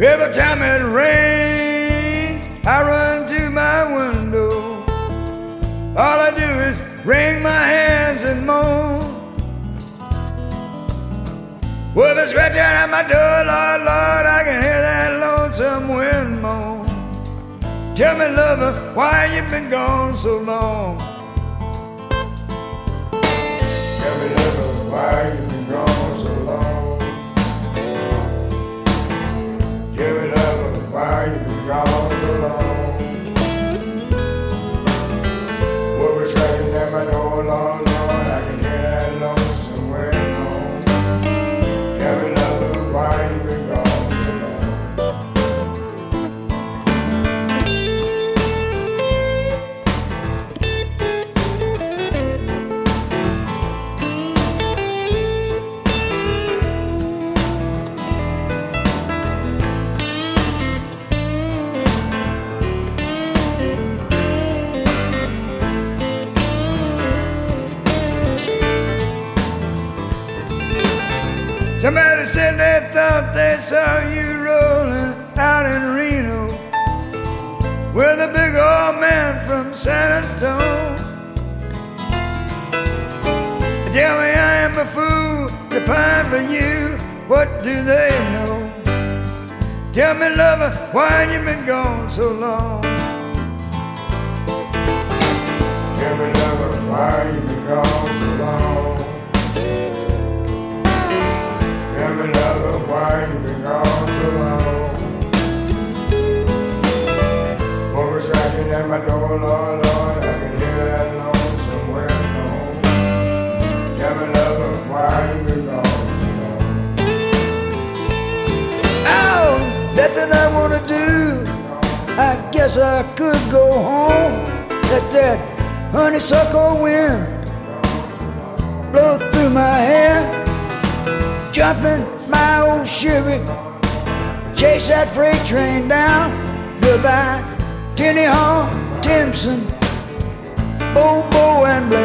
Every time it rains, I run to my window. All I do is wring my hands and moan. With a scratch out at my door, Lord, Lord, I can hear that lonesome wind moan. Tell me, lover, why you been gone so long? Somebody said they thought they saw you rolling out in Reno with a big old man from San Antonio. Tell me I am a fool to pine for you. What do they know? Tell me, lover, why you been gone so long? Tell me, lover, why you guess I could go home. Let that honeysuckle wind blow through my hair. Jump in my old Chevy, chase that freight train down. Goodbye, Tenny Hall, Timpson, Bobo, oh, and Blair.